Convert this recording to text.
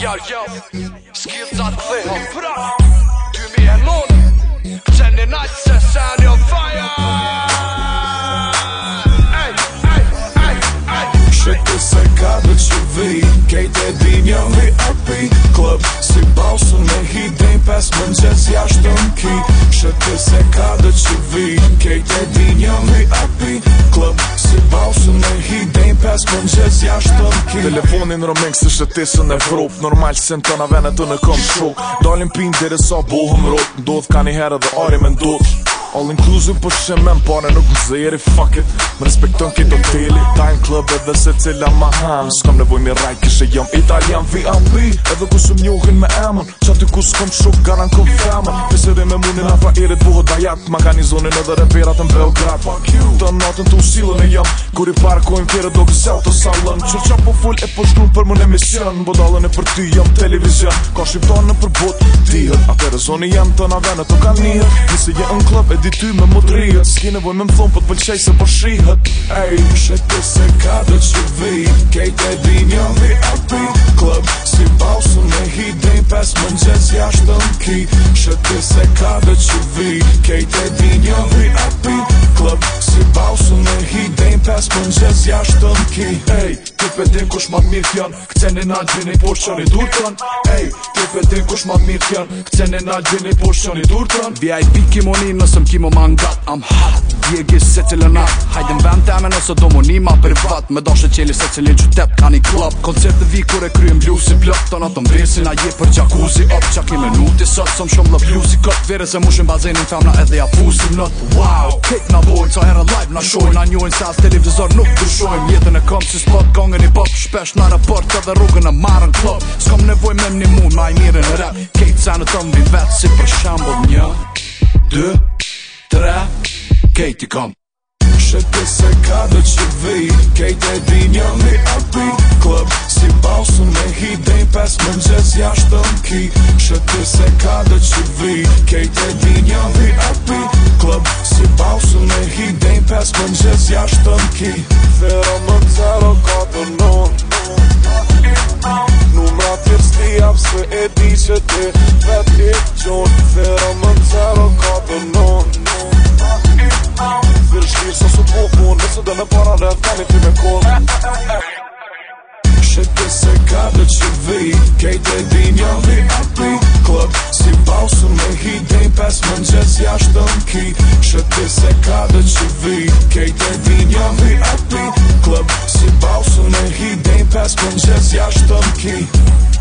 yo yo skills on atë përhëm I pra, këmi e lune Për të një naqë se sënë një vajë Shëtë të sekadë që vijë, kej të dinjën një api Klëpë, si balsu në hi, dynjën për smënë qështë jashtë të mki Shëtë të sekadë që vijë, kej të dinjën një pes kom ki Telefonin rëmengë së shëtisën e vrup Normal sin të në venet të në kom shuk Dalin pin dhe resa buhëm rup Ndodh ka një herë dhe ari ndodh All inclusive po shemen pare nuk zeri Fuck it, më respekton kitë hoteli Time club edhe se cila ma ham kam nevoj mi rajt e jam italian VMP Edhe ku sëm njohin me emën Qa ty ku s'kom shuk garan ku femën Pisere me mundin afra erit buho dajat Ma ka një zonin edhe reperat në Belgrad Fuck you Të natën të usilën e jam Kur i parkojnë kjerë do gëzel të salën Qërë qa po full e po shkrun për më në emision Bodallën po e për ty jam televizion Ka shqiptonë në Dituj me modri, atë skinëve me në flumpë, po atë përqaj se për po shihët Ej, shëtë të se ka dë që vijë, kej të dinjën vijë api Klëpë, si balsu, ne hi dëjnë pësë, më në gjëtë zja shtënë ki Shëtë të se ka dë që vijë, kej të dinjën vijë api Klëpë, si balsu, ne hi dëjnë pësë, më në gjëtë zja shtënë ki Ej Ti vetin kush ma mirë t'jan Këtëni na gjeni posh që një dur t'an Ej, ti vetin kush ma mirë t'jan Këtëni na gjeni posh që dur t'an VIP kimo një nësëm kimo ma ngat I'm hot, djegi se cilë nat Hajde në vend teme nëse do mu një ma privat Me doshe qeli se cilë një qytet ka një klap Koncert të vi kur e kryem blu si plop Ton atë më vrin si na je për gjakuzi op Qa ki minuti sot som shumë lë plu si kop Vire se mushin bazenin femna edhe ja pusim not Wow, kejt na bojnë, ca so live na shojnë Na njojnë se as televizor nuk dushojnë Jetën e kom si spot gong me një pop Shpesh në raport edhe dhe rrugën në marën klop S'kom nevoj me më një mund ma i mire në rap Kejtë sa në tëmbi vetë si për shambull Një, dë, tre, kejtë i kom Shëtë të se ka dhe që vij Kejtë e di një një api Klop, si bausu me hidej Pes më në gjes jashtë të në ki Shëtë të se ka dhe që vij Kejtë e di një një api Klop, si bausu me hidej Pes më në gjes jashtë të në ki Shëti për ti gjun, firë më në të rëkopën Në, në, në, në, në Virë shqirë së su pukun, po në së dhe të një me kuzë Shëti se ka dhe që vijë, kejtë e dinja jo në vijë Klëp, si bau me hi, dhejnë për së më në gjetës ja shtënë ki Shëti se ka dhe që vijë, kejtë e dinja jo në vijë Klëp, si bau së me hi, dhejnë për së më në gjetës ja shtënë ki